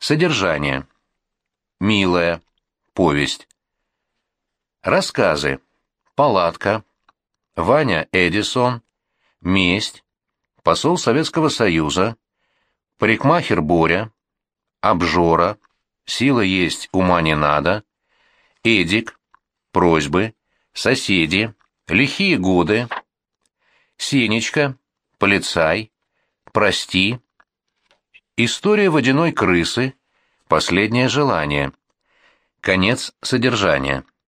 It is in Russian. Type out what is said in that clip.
Содержание. Милая. Повесть. Рассказы. Палатка. Ваня Эдисон. Месть. Посол Советского Союза. Парикмахер Боря. Обжора. Сила есть, ума не надо. Эдик. Просьбы. Соседи. Лихие годы. Сенечка. Полицай. Прости. История водяной крысы. Последнее желание. Конец содержания.